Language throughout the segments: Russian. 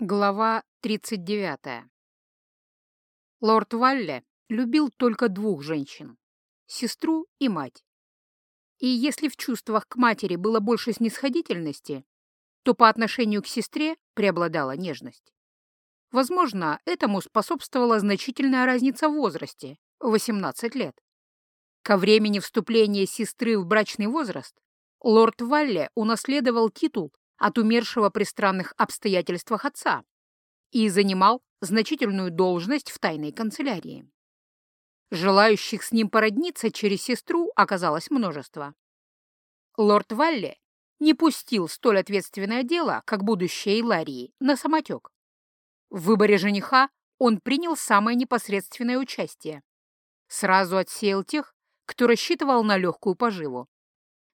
Глава 39. Лорд Валле любил только двух женщин — сестру и мать. И если в чувствах к матери было больше снисходительности, то по отношению к сестре преобладала нежность. Возможно, этому способствовала значительная разница в возрасте — 18 лет. Ко времени вступления сестры в брачный возраст лорд Валле унаследовал титул от умершего при странных обстоятельствах отца и занимал значительную должность в тайной канцелярии. Желающих с ним породниться через сестру оказалось множество. Лорд Валли не пустил столь ответственное дело, как будущее Иларии, на самотек. В выборе жениха он принял самое непосредственное участие. Сразу отсеял тех, кто рассчитывал на легкую поживу.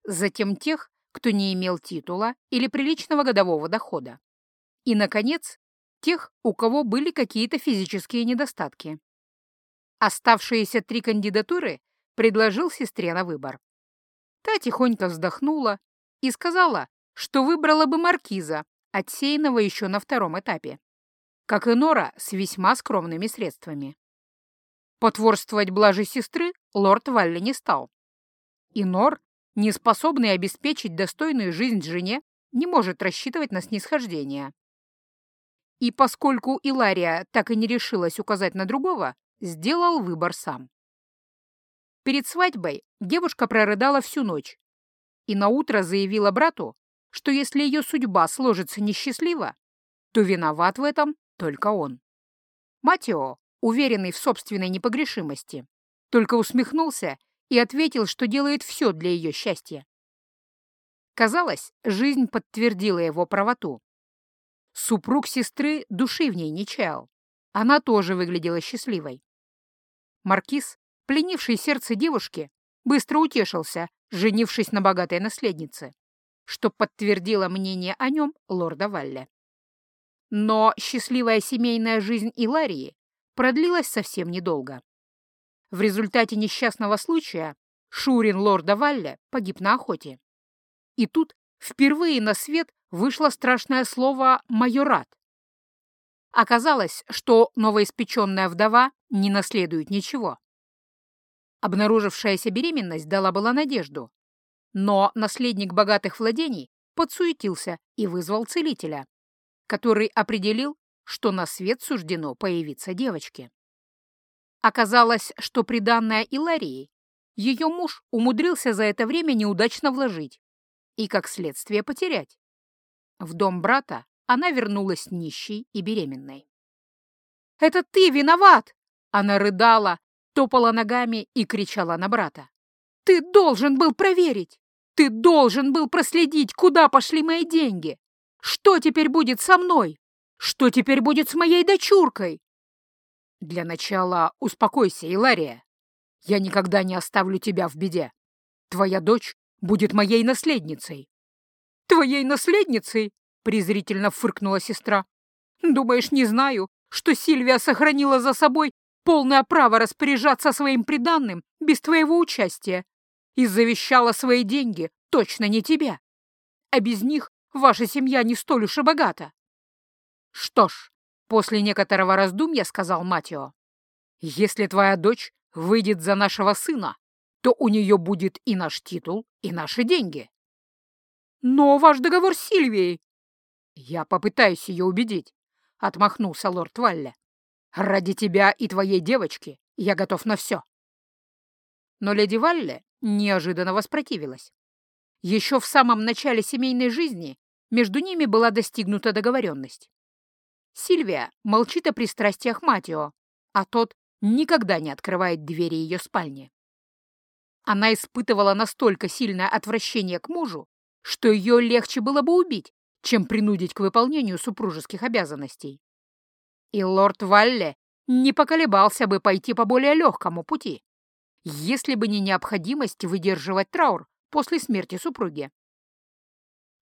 Затем тех, кто не имел титула или приличного годового дохода. И, наконец, тех, у кого были какие-то физические недостатки. Оставшиеся три кандидатуры предложил сестре на выбор. Та тихонько вздохнула и сказала, что выбрала бы маркиза, отсеянного еще на втором этапе, как и Нора с весьма скромными средствами. Потворствовать блаже сестры лорд Валли не стал. И Нор не способный обеспечить достойную жизнь жене, не может рассчитывать на снисхождение. И поскольку Илария так и не решилась указать на другого, сделал выбор сам. Перед свадьбой девушка прорыдала всю ночь и наутро заявила брату, что если ее судьба сложится несчастливо, то виноват в этом только он. Матео, уверенный в собственной непогрешимости, только усмехнулся и ответил, что делает все для ее счастья. Казалось, жизнь подтвердила его правоту. Супруг сестры души в ней не чаял. Она тоже выглядела счастливой. Маркиз, пленивший сердце девушки, быстро утешился, женившись на богатой наследнице, что подтвердило мнение о нем лорда Валля. Но счастливая семейная жизнь Иларии продлилась совсем недолго. В результате несчастного случая Шурин лорда Валля погиб на охоте. И тут впервые на свет вышло страшное слово «майорат». Оказалось, что новоиспеченная вдова не наследует ничего. Обнаружившаяся беременность дала была надежду, но наследник богатых владений подсуетился и вызвал целителя, который определил, что на свет суждено появиться девочке. Оказалось, что приданное Иларии ее муж умудрился за это время неудачно вложить и, как следствие, потерять. В дом брата она вернулась нищей и беременной. «Это ты виноват!» Она рыдала, топала ногами и кричала на брата. «Ты должен был проверить! Ты должен был проследить, куда пошли мои деньги! Что теперь будет со мной? Что теперь будет с моей дочуркой? Для начала успокойся, Илария. Я никогда не оставлю тебя в беде. Твоя дочь будет моей наследницей. Твоей наследницей? презрительно фыркнула сестра. Думаешь, не знаю, что Сильвия сохранила за собой полное право распоряжаться своим приданным без твоего участия и завещала свои деньги точно не тебе. А без них ваша семья не столь уж и богата. Что ж, После некоторого раздумья сказал Матио. «Если твоя дочь выйдет за нашего сына, то у нее будет и наш титул, и наши деньги». «Но ваш договор с Сильвией...» «Я попытаюсь ее убедить», — отмахнулся лорд Валле. «Ради тебя и твоей девочки я готов на все». Но леди Валле неожиданно воспротивилась. Еще в самом начале семейной жизни между ними была достигнута договоренность. Сильвия молчит о пристрастиях Матио, а тот никогда не открывает двери ее спальни. Она испытывала настолько сильное отвращение к мужу, что ее легче было бы убить, чем принудить к выполнению супружеских обязанностей. И лорд Валле не поколебался бы пойти по более легкому пути, если бы не необходимость выдерживать траур после смерти супруги.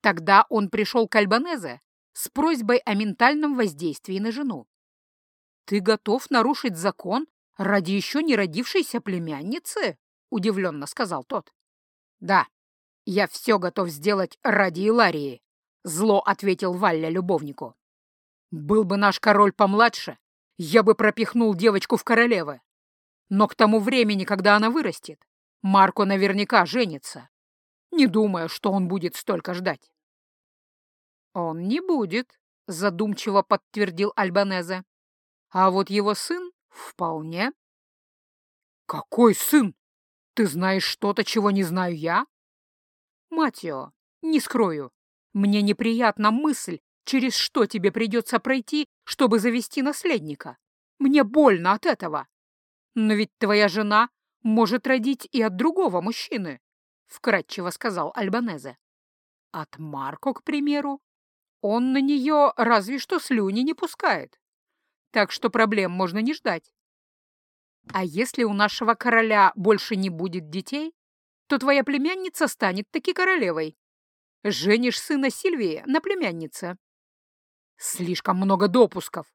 Тогда он пришел к Альбанезе с просьбой о ментальном воздействии на жену. «Ты готов нарушить закон ради еще не родившейся племянницы?» — удивленно сказал тот. «Да, я все готов сделать ради Иларии», — зло ответил Валля любовнику. Был бы наш король помладше, я бы пропихнул девочку в королевы. Но к тому времени, когда она вырастет, Марко наверняка женится. Не думаю, что он будет столько ждать. Он не будет, задумчиво подтвердил Альбанезе. А вот его сын вполне. Какой сын? Ты знаешь что-то, чего не знаю я? Матио, не скрою, мне неприятна мысль, через что тебе придется пройти, чтобы завести наследника. Мне больно от этого. Но ведь твоя жена может родить и от другого мужчины, — вкратчиво сказал Альбанезе. От Марко, к примеру. Он на нее разве что слюни не пускает. Так что проблем можно не ждать. А если у нашего короля больше не будет детей, то твоя племянница станет таки королевой. Женишь сына Сильвии на племяннице. Слишком много допусков.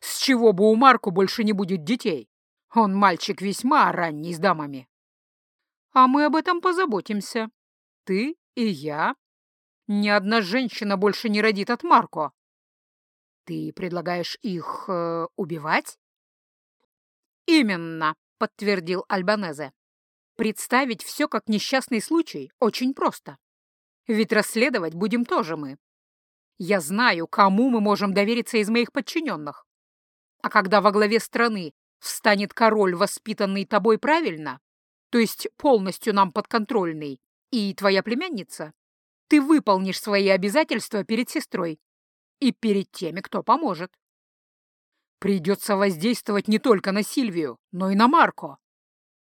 С чего бы у Марку больше не будет детей? Он мальчик весьма ранний с дамами. А мы об этом позаботимся. Ты и я. Ни одна женщина больше не родит от Марко. Ты предлагаешь их э, убивать? Именно, подтвердил Альбанезе. Представить все как несчастный случай очень просто. Ведь расследовать будем тоже мы. Я знаю, кому мы можем довериться из моих подчиненных. А когда во главе страны встанет король, воспитанный тобой правильно, то есть полностью нам подконтрольный, и твоя племянница, ты выполнишь свои обязательства перед сестрой и перед теми, кто поможет. Придется воздействовать не только на Сильвию, но и на Марко.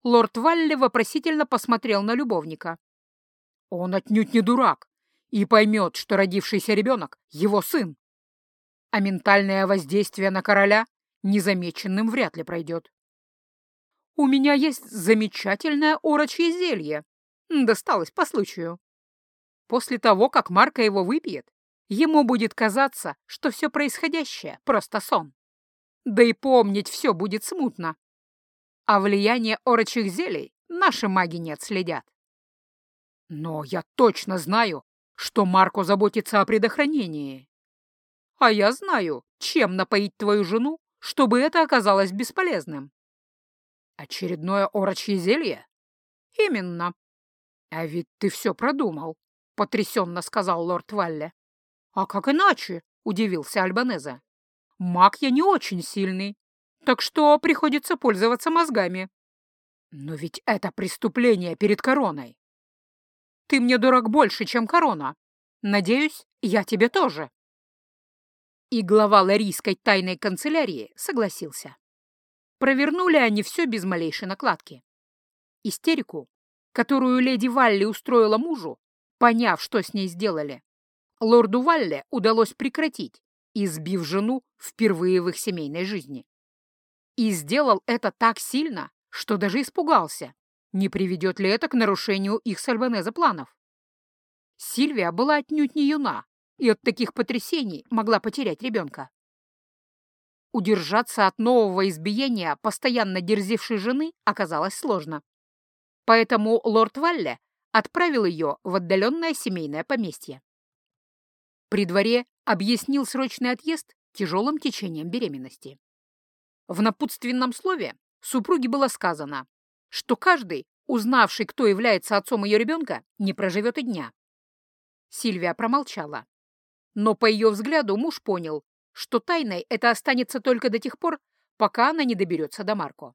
Лорд Валли вопросительно посмотрел на любовника. Он отнюдь не дурак и поймет, что родившийся ребенок — его сын. А ментальное воздействие на короля незамеченным вряд ли пройдет. У меня есть замечательное орочье зелье. Досталось по случаю. После того, как Марка его выпьет, ему будет казаться, что все происходящее — просто сон. Да и помнить все будет смутно. А влияние орочих зелий наши маги не отследят. Но я точно знаю, что Марко заботится о предохранении. А я знаю, чем напоить твою жену, чтобы это оказалось бесполезным. Очередное орочье зелье? Именно. А ведь ты все продумал, — потрясенно сказал лорд Валле. А как иначе? — удивился Альбанеза. Маг я не очень сильный, так что приходится пользоваться мозгами. Но ведь это преступление перед короной. Ты мне дорог больше, чем корона. Надеюсь, я тебе тоже. И глава Ларийской тайной канцелярии согласился. Провернули они все без малейшей накладки. Истерику, которую леди Валли устроила мужу, поняв, что с ней сделали, лорду Валле удалось прекратить, избив жену впервые в их семейной жизни. И сделал это так сильно, что даже испугался, не приведет ли это к нарушению их с Альбанеза планов. Сильвия была отнюдь не юна, и от таких потрясений могла потерять ребенка. Удержаться от нового избиения постоянно дерзившей жены оказалось сложно. Поэтому лорд Валле отправил ее в отдаленное семейное поместье. При дворе объяснил срочный отъезд тяжелым течением беременности. В напутственном слове супруге было сказано, что каждый, узнавший, кто является отцом ее ребенка, не проживет и дня. Сильвия промолчала. Но по ее взгляду муж понял, что тайной это останется только до тех пор, пока она не доберется до Марко.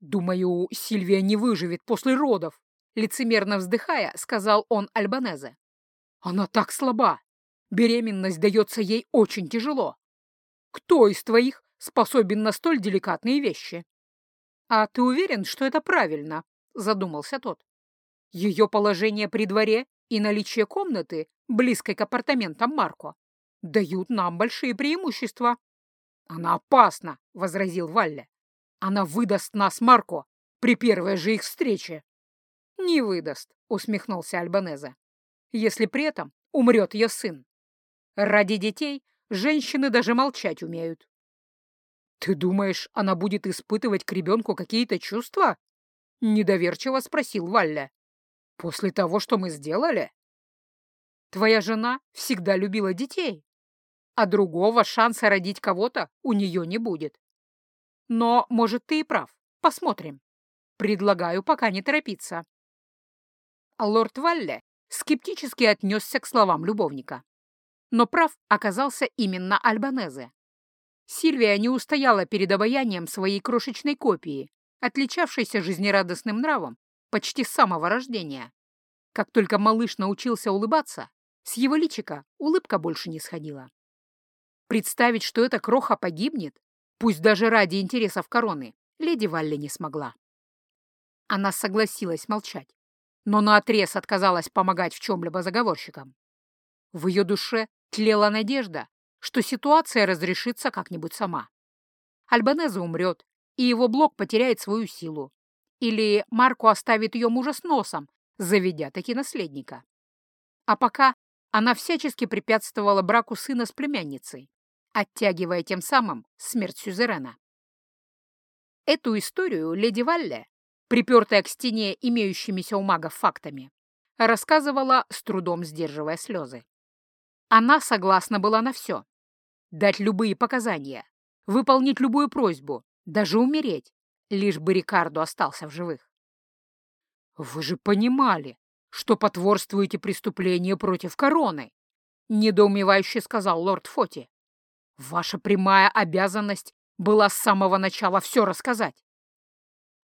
«Думаю, Сильвия не выживет после родов», — лицемерно вздыхая, сказал он Альбанезе. «Она так слаба. Беременность дается ей очень тяжело. Кто из твоих способен на столь деликатные вещи?» «А ты уверен, что это правильно?» — задумался тот. «Ее положение при дворе и наличие комнаты, близкой к апартаментам Марко, дают нам большие преимущества». «Она опасна», — возразил Валля. «Она выдаст нас Марко при первой же их встрече». «Не выдаст», — усмехнулся Альбанезе, «если при этом умрет ее сын. Ради детей женщины даже молчать умеют». «Ты думаешь, она будет испытывать к ребенку какие-то чувства?» — недоверчиво спросил Валля. «После того, что мы сделали?» «Твоя жена всегда любила детей. а другого шанса родить кого-то у нее не будет. Но, может, ты и прав. Посмотрим. Предлагаю пока не торопиться. Лорд Валле скептически отнесся к словам любовника. Но прав оказался именно Альбанезе. Сильвия не устояла перед обаянием своей крошечной копии, отличавшейся жизнерадостным нравом почти с самого рождения. Как только малыш научился улыбаться, с его личика улыбка больше не сходила. Представить, что эта кроха погибнет, пусть даже ради интересов короны, леди Валли не смогла. Она согласилась молчать, но наотрез отказалась помогать в чем-либо заговорщикам. В ее душе тлела надежда, что ситуация разрешится как-нибудь сама. Альбанеза умрет, и его блок потеряет свою силу. Или Марко оставит ее мужа с носом, заведя таки наследника. А пока она всячески препятствовала браку сына с племянницей, оттягивая тем самым смерть Сюзерена. Эту историю леди Валле, припертая к стене имеющимися у магов фактами, рассказывала, с трудом сдерживая слезы. Она согласна была на все. Дать любые показания, выполнить любую просьбу, даже умереть, лишь бы Рикардо остался в живых. «Вы же понимали, что потворствуете преступлению против короны», — недоумевающе сказал лорд Фоти. «Ваша прямая обязанность была с самого начала все рассказать».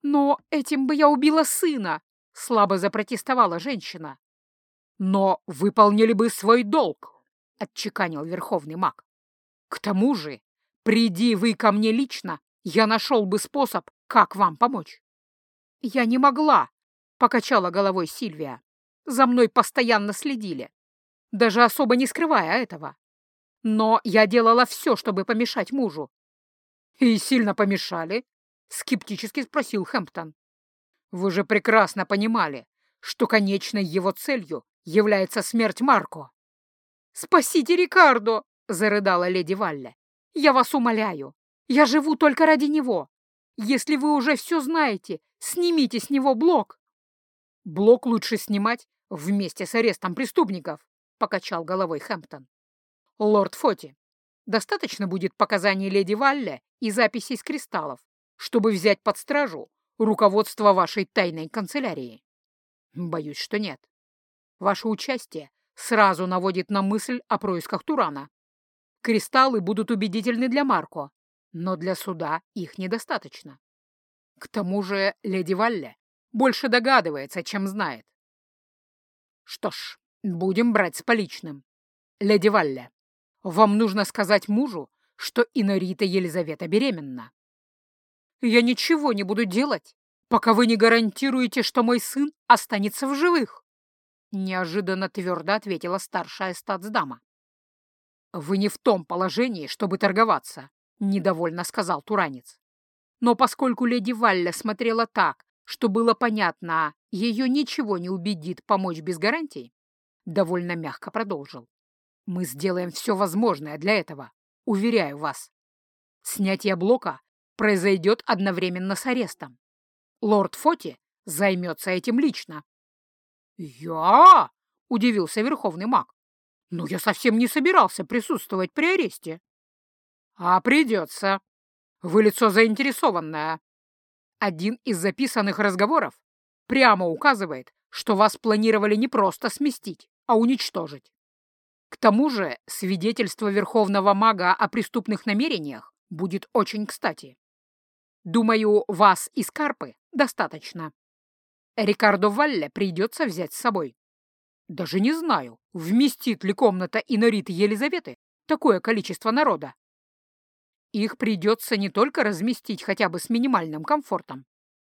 «Но этим бы я убила сына», — слабо запротестовала женщина. «Но выполнили бы свой долг», — отчеканил верховный маг. «К тому же, приди вы ко мне лично, я нашел бы способ, как вам помочь». «Я не могла», — покачала головой Сильвия. «За мной постоянно следили, даже особо не скрывая этого. Но я делала все, чтобы помешать мужу». «И сильно помешали?» — скептически спросил Хэмптон. «Вы же прекрасно понимали, что конечной его целью является смерть Марко». «Спасите Рикардо!» — зарыдала леди Валле. «Я вас умоляю, я живу только ради него. Если вы уже все знаете, снимите с него блок. Блок лучше снимать вместе с арестом преступников, покачал головой Хэмптон. Лорд Фоти, достаточно будет показаний леди Валля и записей с кристаллов, чтобы взять под стражу руководство вашей тайной канцелярии. Боюсь, что нет. Ваше участие сразу наводит на мысль о происках Турана. Кристаллы будут убедительны для Марко, но для суда их недостаточно. К тому же леди Валле больше догадывается, чем знает. Что ж, будем брать с поличным. Леди Валле, вам нужно сказать мужу, что Инорита Елизавета беременна. Я ничего не буду делать, пока вы не гарантируете, что мой сын останется в живых. Неожиданно твердо ответила старшая статсдама. Вы не в том положении, чтобы торговаться, — недовольно сказал Туранец. Но поскольку леди Валля смотрела так, что было понятно, ее ничего не убедит помочь без гарантий, довольно мягко продолжил. «Мы сделаем все возможное для этого, уверяю вас. Снятие блока произойдет одновременно с арестом. Лорд Фоти займется этим лично». «Я?» — удивился верховный маг. «Но я совсем не собирался присутствовать при аресте». «А придется. Вы лицо заинтересованное. Один из записанных разговоров прямо указывает, что вас планировали не просто сместить, а уничтожить. К тому же свидетельство Верховного Мага о преступных намерениях будет очень кстати. Думаю, вас и Скарпы достаточно. Рикардо Валле придется взять с собой. Даже не знаю, вместит ли комната Инориты Елизаветы такое количество народа. Их придется не только разместить хотя бы с минимальным комфортом,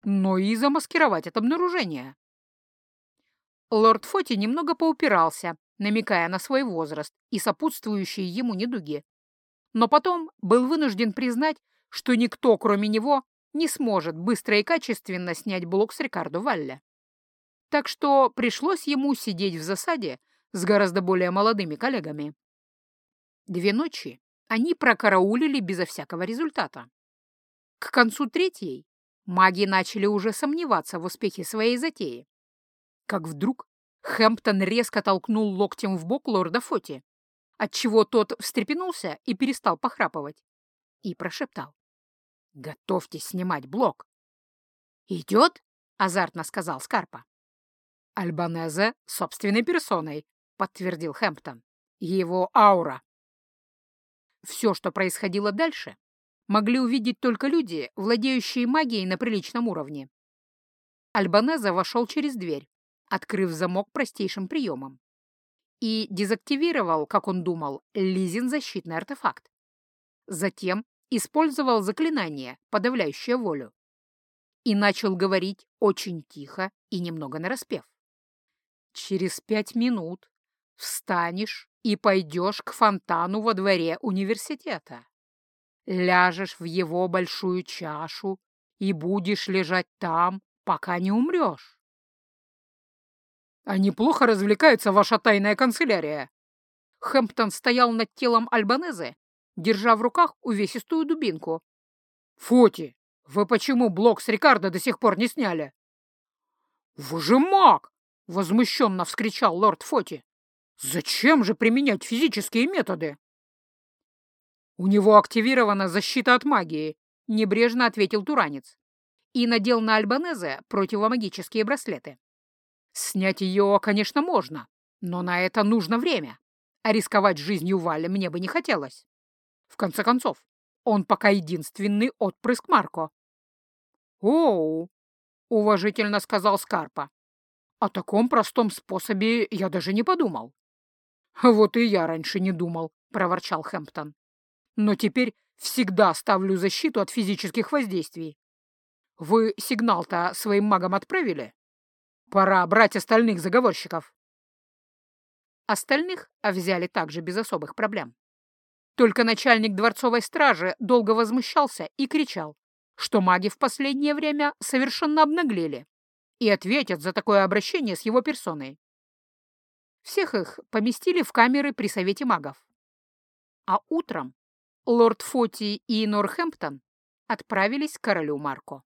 но и замаскировать от обнаружения. Лорд Фоти немного поупирался, намекая на свой возраст и сопутствующие ему недуги. Но потом был вынужден признать, что никто, кроме него, не сможет быстро и качественно снять блок с Рикардо Валля. Так что пришлось ему сидеть в засаде с гораздо более молодыми коллегами. Две ночи они прокараулили безо всякого результата. К концу третьей маги начали уже сомневаться в успехе своей затеи. Как вдруг Хэмптон резко толкнул локтем в бок лорда Фоти, отчего тот встрепенулся и перестал похрапывать, и прошептал. «Готовьтесь снимать блок». «Идет?» — азартно сказал Скарпа. «Альбанезе собственной персоной», — подтвердил Хэмптон. «Его аура». Все, что происходило дальше, могли увидеть только люди, владеющие магией на приличном уровне. Альбанеза вошел через дверь, открыв замок простейшим приемом, и дезактивировал, как он думал, Лизин защитный артефакт. Затем использовал заклинание, подавляющее волю, и начал говорить очень тихо и немного нараспев. «Через пять минут встанешь и пойдешь к фонтану во дворе университета. Ляжешь в его большую чашу и будешь лежать там, пока не умрешь. «А неплохо развлекается ваша тайная канцелярия?» Хэмптон стоял над телом Альбанезе, держа в руках увесистую дубинку. «Фоти, вы почему блок с Рикардо до сих пор не сняли?» «Вы же маг!» — возмущенно вскричал лорд Фоти. Зачем же применять физические методы? У него активирована защита от магии, небрежно ответил Туранец и надел на Альбанезе противомагические браслеты. Снять ее, конечно, можно, но на это нужно время, а рисковать жизнью Валя мне бы не хотелось. Конце концов, он пока единственный отпрыск Марко. «Оу!» — уважительно сказал Скарпа. «О таком простом способе я даже не подумал. «Вот и я раньше не думал», — проворчал Хэмптон. «Но теперь всегда ставлю защиту от физических воздействий. Вы сигнал-то своим магам отправили? Пора брать остальных заговорщиков». Остальных взяли также без особых проблем. Только начальник дворцовой стражи долго возмущался и кричал, что маги в последнее время совершенно обнаглели и ответят за такое обращение с его персоной. Всех их поместили в камеры при Совете магов. А утром лорд Фоти и Норхэмптон отправились к королю Марко.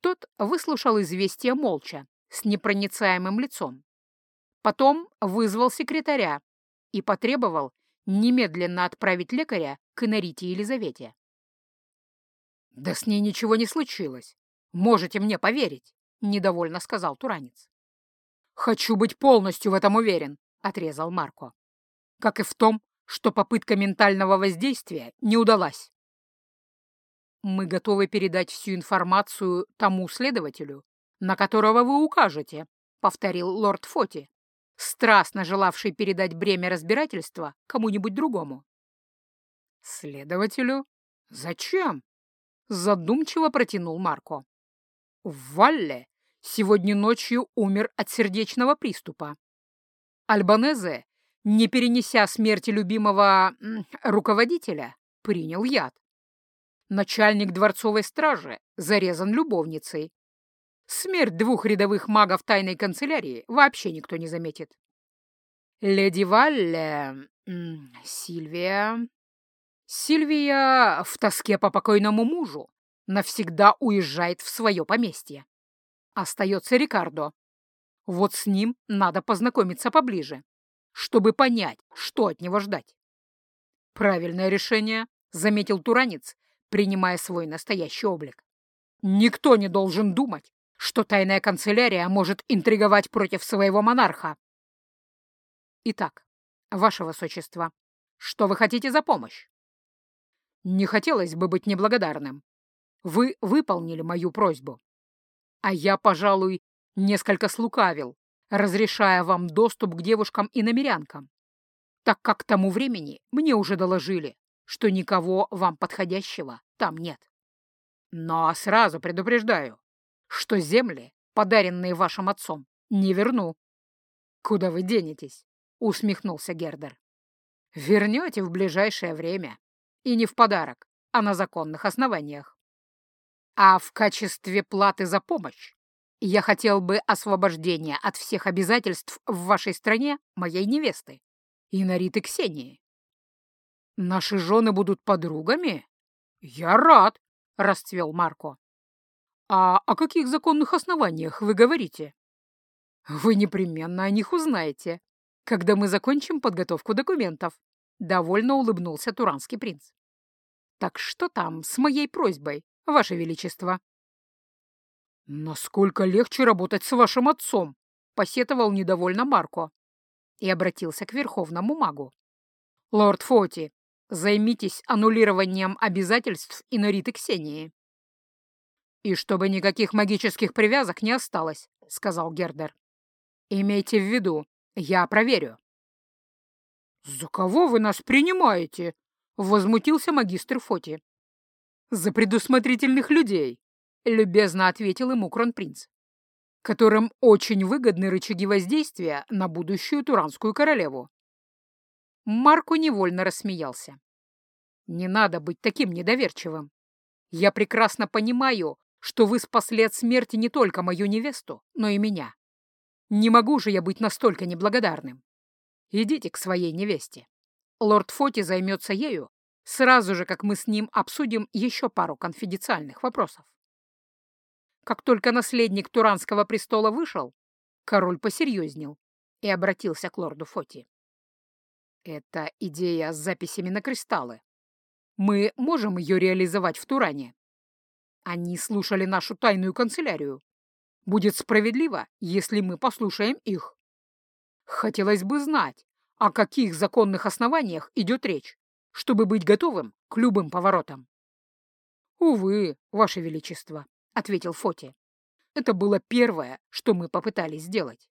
Тот выслушал известие молча, с непроницаемым лицом. Потом вызвал секретаря и потребовал немедленно отправить лекаря к Инарите Елизавете. «Да с ней ничего не случилось. Можете мне поверить», — недовольно сказал Туранец. «Хочу быть полностью в этом уверен», — отрезал Марко. «Как и в том, что попытка ментального воздействия не удалась». «Мы готовы передать всю информацию тому следователю, на которого вы укажете», — повторил лорд Фоти, страстно желавший передать бремя разбирательства кому-нибудь другому. «Следователю? Зачем?» — задумчиво протянул Марко. «В Валле сегодня ночью умер от сердечного приступа. Альбанезе, не перенеся смерти любимого руководителя, принял яд. Начальник дворцовой стражи зарезан любовницей. Смерть двух рядовых магов тайной канцелярии вообще никто не заметит. Леди Валле... Сильвия... Сильвия в тоске по покойному мужу навсегда уезжает в свое поместье. Остается Рикардо. Вот с ним надо познакомиться поближе, чтобы понять, что от него ждать. Правильное решение, заметил Туранец, принимая свой настоящий облик. Никто не должен думать, что тайная канцелярия может интриговать против своего монарха. Итак, ваше высочество, что вы хотите за помощь? Не хотелось бы быть неблагодарным. Вы выполнили мою просьбу. А я, пожалуй, несколько слукавил, разрешая вам доступ к девушкам и намерянкам, так как к тому времени мне уже доложили, что никого вам подходящего там нет. Но сразу предупреждаю, что земли, подаренные вашим отцом, не верну. Куда вы денетесь? усмехнулся Гердер. Вернете в ближайшее время. И не в подарок, а на законных основаниях. А в качестве платы за помощь я хотел бы освобождения от всех обязательств в вашей стране моей невесты, Инариты Ксении. Наши жены будут подругами? Я рад, — расцвел Марко. А о каких законных основаниях вы говорите? Вы непременно о них узнаете, когда мы закончим подготовку документов», — довольно улыбнулся туранский принц. «Так что там с моей просьбой, Ваше Величество?» «Насколько легче работать с вашим отцом», — посетовал недовольно Марко и обратился к верховному магу. «Лорд Фоти, займитесь аннулированием обязательств Инориты Ксении». «И чтобы никаких магических привязок не осталось», — сказал Гердер. «Имейте в виду, я проверю». «За кого вы нас принимаете?» — возмутился магистр Фоти. «За предусмотрительных людей», — любезно ответил ему кронпринц, «которым очень выгодны рычаги воздействия на будущую Туранскую королеву». Марку невольно рассмеялся. «Не надо быть таким недоверчивым. Я прекрасно понимаю, что вы спасли от смерти не только мою невесту, но и меня. Не могу же я быть настолько неблагодарным. Идите к своей невесте. Лорд Фоти займется ею сразу же, как мы с ним обсудим еще пару конфиденциальных вопросов. Как только наследник Туранского престола вышел, король посерьезнел и обратился к лорду Фоти. Это идея с записями на кристаллы. Мы можем ее реализовать в Туране. Они слушали нашу тайную канцелярию. Будет справедливо, если мы послушаем их. Хотелось бы знать, о каких законных основаниях идет речь, чтобы быть готовым к любым поворотам. «Увы, Ваше Величество», — ответил Фоти. «Это было первое, что мы попытались сделать.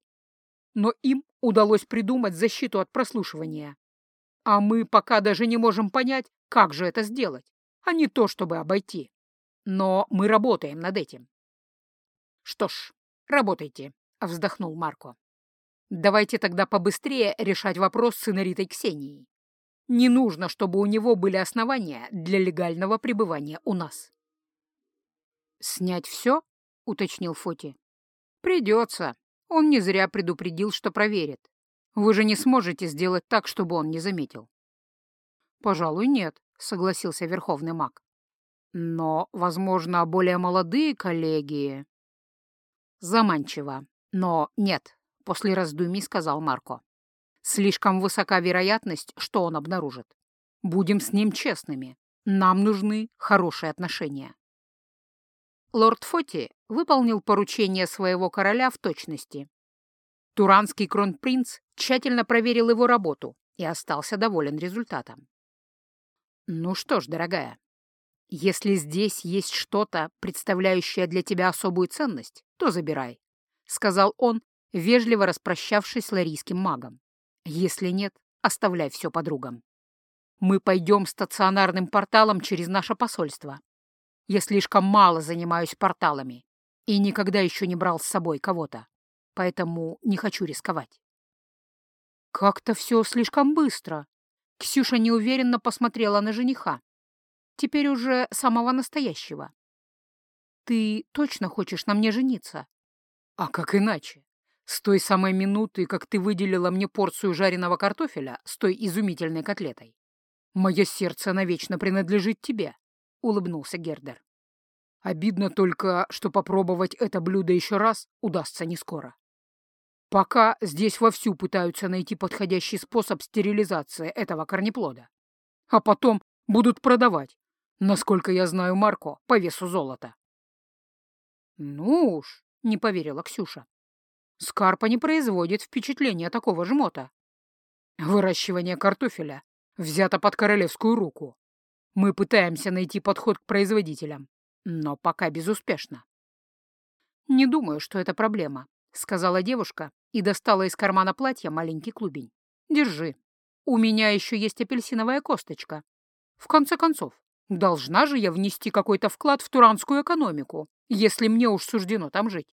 Но им удалось придумать защиту от прослушивания. А мы пока даже не можем понять, как же это сделать, а не то, чтобы обойти. Но мы работаем над этим. Что ж, работайте, вздохнул Марко. Давайте тогда побыстрее решать вопрос с Иноритой Ксенией. Не нужно, чтобы у него были основания для легального пребывания у нас. «Снять все?» — уточнил Фоти. «Придется. Он не зря предупредил, что проверит. Вы же не сможете сделать так, чтобы он не заметил». «Пожалуй, нет», — согласился Верховный маг. Но, возможно, более молодые коллеги... Заманчиво. Но нет, после раздумий сказал Марко. Слишком высока вероятность, что он обнаружит. Будем с ним честными. Нам нужны хорошие отношения. Лорд Фоти выполнил поручение своего короля в точности. Туранский кронпринц тщательно проверил его работу и остался доволен результатом. «Ну что ж, дорогая, «Если здесь есть что-то, представляющее для тебя особую ценность, то забирай», — сказал он, вежливо распрощавшись с ларийским магом. «Если нет, оставляй все подругам. Мы пойдем стационарным порталом через наше посольство. Я слишком мало занимаюсь порталами и никогда еще не брал с собой кого-то, поэтому не хочу рисковать». «Как-то все слишком быстро», — Ксюша неуверенно посмотрела на жениха. Теперь уже самого настоящего. Ты точно хочешь на мне жениться? А как иначе? С той самой минуты, как ты выделила мне порцию жареного картофеля с той изумительной котлетой. Мое сердце навечно принадлежит тебе, — улыбнулся Гердер. Обидно только, что попробовать это блюдо еще раз удастся не скоро. Пока здесь вовсю пытаются найти подходящий способ стерилизации этого корнеплода. А потом будут продавать, Насколько я знаю Марко по весу золота. Ну уж, не поверила Ксюша. Скарпа не производит впечатления такого жмота. Выращивание картофеля взято под королевскую руку. Мы пытаемся найти подход к производителям, но пока безуспешно. «Не думаю, что это проблема», — сказала девушка и достала из кармана платья маленький клубень. «Держи. У меня еще есть апельсиновая косточка. В конце концов, Должна же я внести какой-то вклад в туранскую экономику, если мне уж суждено там жить.